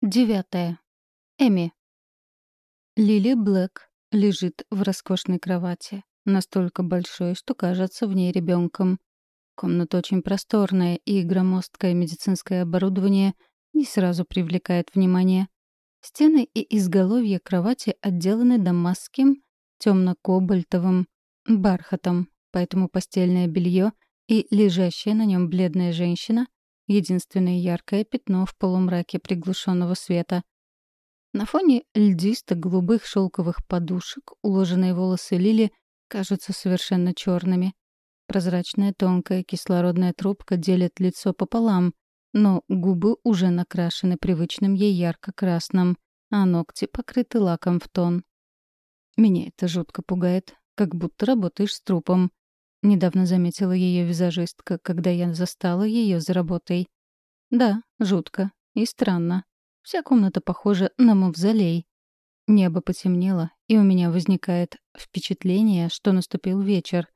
Девятое. Эми. Лили Блэк лежит в роскошной кровати, настолько большой, что кажется в ней ребенком. Комната очень просторная, и громоздкое медицинское оборудование не сразу привлекает внимание. Стены и изголовье кровати отделаны дамасским темно-кобальтовым бархатом, поэтому постельное белье и лежащая на нем бледная женщина единственное яркое пятно в полумраке приглушенного света. На фоне льдисто-голубых шелковых подушек уложенные волосы Лили кажутся совершенно черными. Прозрачная тонкая кислородная трубка делит лицо пополам, но губы уже накрашены привычным ей ярко-красным, а ногти покрыты лаком в тон. Меня это жутко пугает, как будто работаешь с трупом. Недавно заметила ее визажистка, когда я застала ее за работой. Да, жутко и странно. Вся комната похожа на мавзолей. Небо потемнело, и у меня возникает впечатление, что наступил вечер.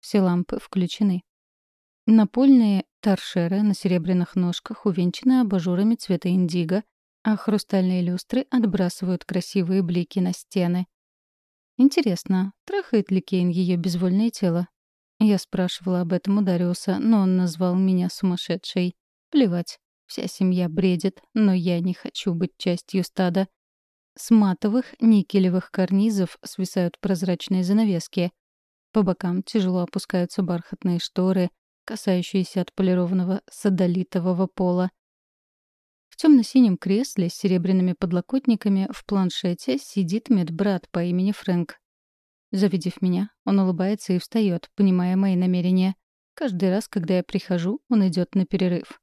Все лампы включены. Напольные торшеры на серебряных ножках увенчаны абажурами цвета индиго, а хрустальные люстры отбрасывают красивые блики на стены. Интересно, трахает ли Кейн ее безвольное тело? Я спрашивала об этом у Дариуса, но он назвал меня сумасшедшей. Плевать, вся семья бредит, но я не хочу быть частью стада. С матовых никелевых карнизов свисают прозрачные занавески. По бокам тяжело опускаются бархатные шторы, касающиеся отполированного садолитового пола. В темно-синем кресле с серебряными подлокотниками в планшете сидит медбрат по имени Фрэнк. Завидев меня, он улыбается и встает, понимая мои намерения. Каждый раз, когда я прихожу, он идет на перерыв.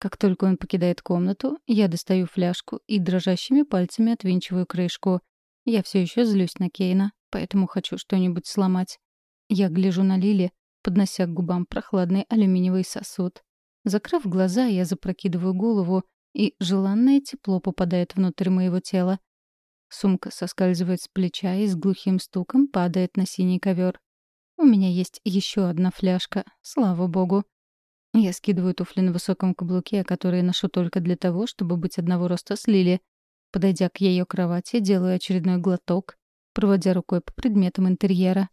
Как только он покидает комнату, я достаю фляжку и дрожащими пальцами отвинчиваю крышку. Я все еще злюсь на Кейна, поэтому хочу что-нибудь сломать. Я гляжу на Лили, поднося к губам прохладный алюминиевый сосуд. Закрыв глаза, я запрокидываю голову, и желанное тепло попадает внутрь моего тела. Сумка соскальзывает с плеча и с глухим стуком падает на синий ковер. У меня есть еще одна фляжка, слава богу. Я скидываю туфли на высоком каблуке, которые ношу только для того, чтобы быть одного роста с Лили. Подойдя к ее кровати, делаю очередной глоток, проводя рукой по предметам интерьера.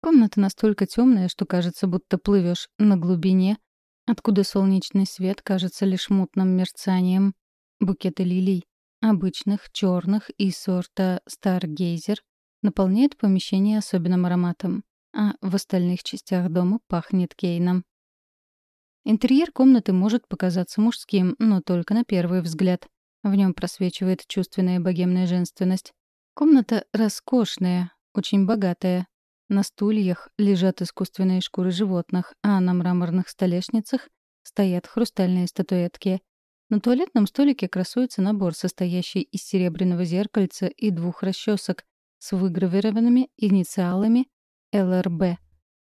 Комната настолько темная, что кажется, будто плывешь на глубине, откуда солнечный свет кажется лишь мутным мерцанием. Букеты лилий, обычных, черных и сорта Stargazer, наполняет помещение особенным ароматом, а в остальных частях дома пахнет кейном. Интерьер комнаты может показаться мужским, но только на первый взгляд. В нем просвечивает чувственная богемная женственность. Комната роскошная, очень богатая. На стульях лежат искусственные шкуры животных, а на мраморных столешницах стоят хрустальные статуэтки. На туалетном столике красуется набор, состоящий из серебряного зеркальца и двух расчесок с выгравированными инициалами ЛРБ.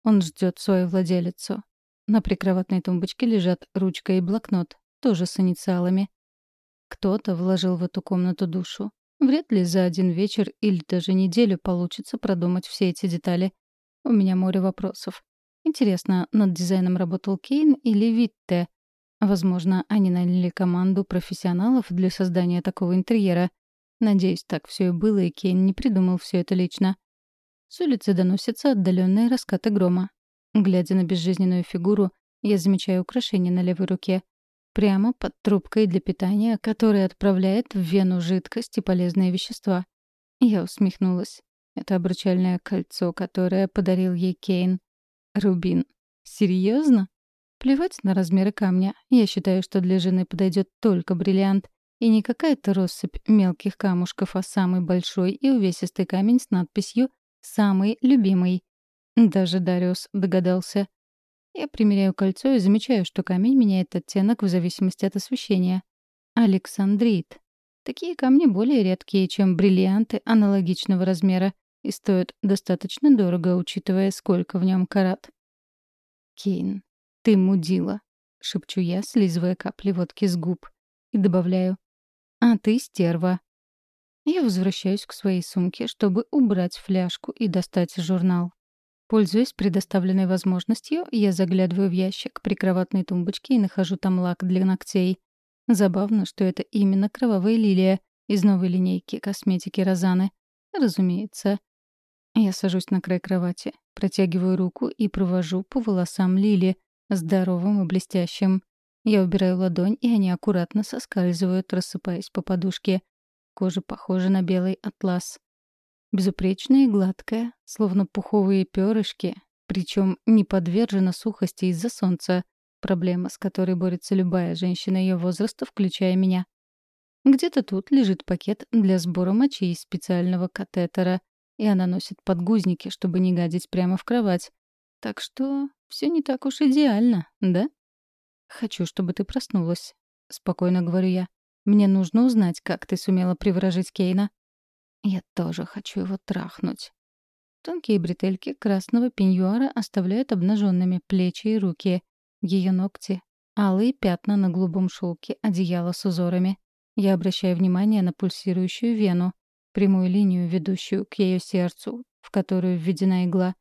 Он ждет свою владелицу. На прикроватной тумбочке лежат ручка и блокнот, тоже с инициалами. Кто-то вложил в эту комнату душу. Вряд ли за один вечер или даже неделю получится продумать все эти детали. У меня море вопросов. Интересно, над дизайном работал Кейн или Витте? Возможно, они наняли команду профессионалов для создания такого интерьера. Надеюсь, так все и было, и Кейн не придумал все это лично. С улицы доносятся отдаленные раскаты грома. Глядя на безжизненную фигуру, я замечаю украшение на левой руке. Прямо под трубкой для питания, которая отправляет в вену жидкость и полезные вещества. Я усмехнулась. Это обручальное кольцо, которое подарил ей Кейн. Рубин. Серьезно? Плевать на размеры камня. Я считаю, что для жены подойдет только бриллиант. И не какая-то россыпь мелких камушков, а самый большой и увесистый камень с надписью «Самый любимый». Даже Дариус догадался. Я примеряю кольцо и замечаю, что камень меняет оттенок в зависимости от освещения. Александрит. Такие камни более редкие, чем бриллианты аналогичного размера и стоят достаточно дорого, учитывая, сколько в нем карат. Кейн. «Ты мудила», — шепчу я, слизывая капли водки с губ. И добавляю. «А ты стерва». Я возвращаюсь к своей сумке, чтобы убрать фляжку и достать журнал. Пользуясь предоставленной возможностью, я заглядываю в ящик прикроватной тумбочки и нахожу там лак для ногтей. Забавно, что это именно кровавая лилия из новой линейки косметики Розаны. Разумеется. Я сажусь на край кровати, протягиваю руку и провожу по волосам Лили, здоровым и блестящим. Я убираю ладонь, и они аккуратно соскальзывают, рассыпаясь по подушке. Кожа похожа на белый атлас. Безупречная и гладкая, словно пуховые перышки, причем не подвержена сухости из-за солнца, проблема, с которой борется любая женщина ее возраста, включая меня. Где-то тут лежит пакет для сбора мочи из специального катетера, и она носит подгузники, чтобы не гадить прямо в кровать. Так что все не так уж идеально, да? «Хочу, чтобы ты проснулась», — спокойно говорю я. «Мне нужно узнать, как ты сумела приворожить Кейна». Я тоже хочу его трахнуть. Тонкие бретельки красного пеньюара оставляют обнаженными плечи и руки. Ее ногти — алые пятна на голубом шелке одеяла с узорами. Я обращаю внимание на пульсирующую вену, прямую линию, ведущую к ее сердцу, в которую введена игла.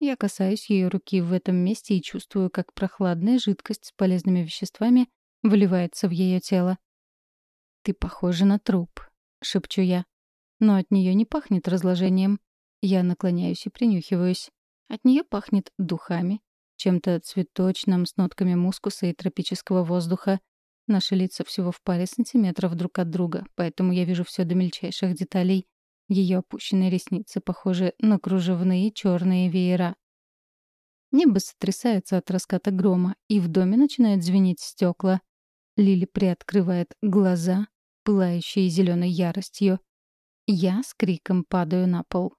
Я касаюсь ее руки в этом месте и чувствую, как прохладная жидкость с полезными веществами выливается в ее тело. «Ты похожа на труп», — шепчу я. Но от нее не пахнет разложением. Я наклоняюсь и принюхиваюсь. От нее пахнет духами, чем-то цветочным с нотками мускуса и тропического воздуха. Наши лица всего в паре сантиметров друг от друга, поэтому я вижу все до мельчайших деталей. Ее опущенные ресницы похожи на кружевные черные веера. Небо сотрясается от раската грома, и в доме начинают звенеть стекла. Лили приоткрывает глаза, пылающие зеленой яростью. Я с криком падаю на пол.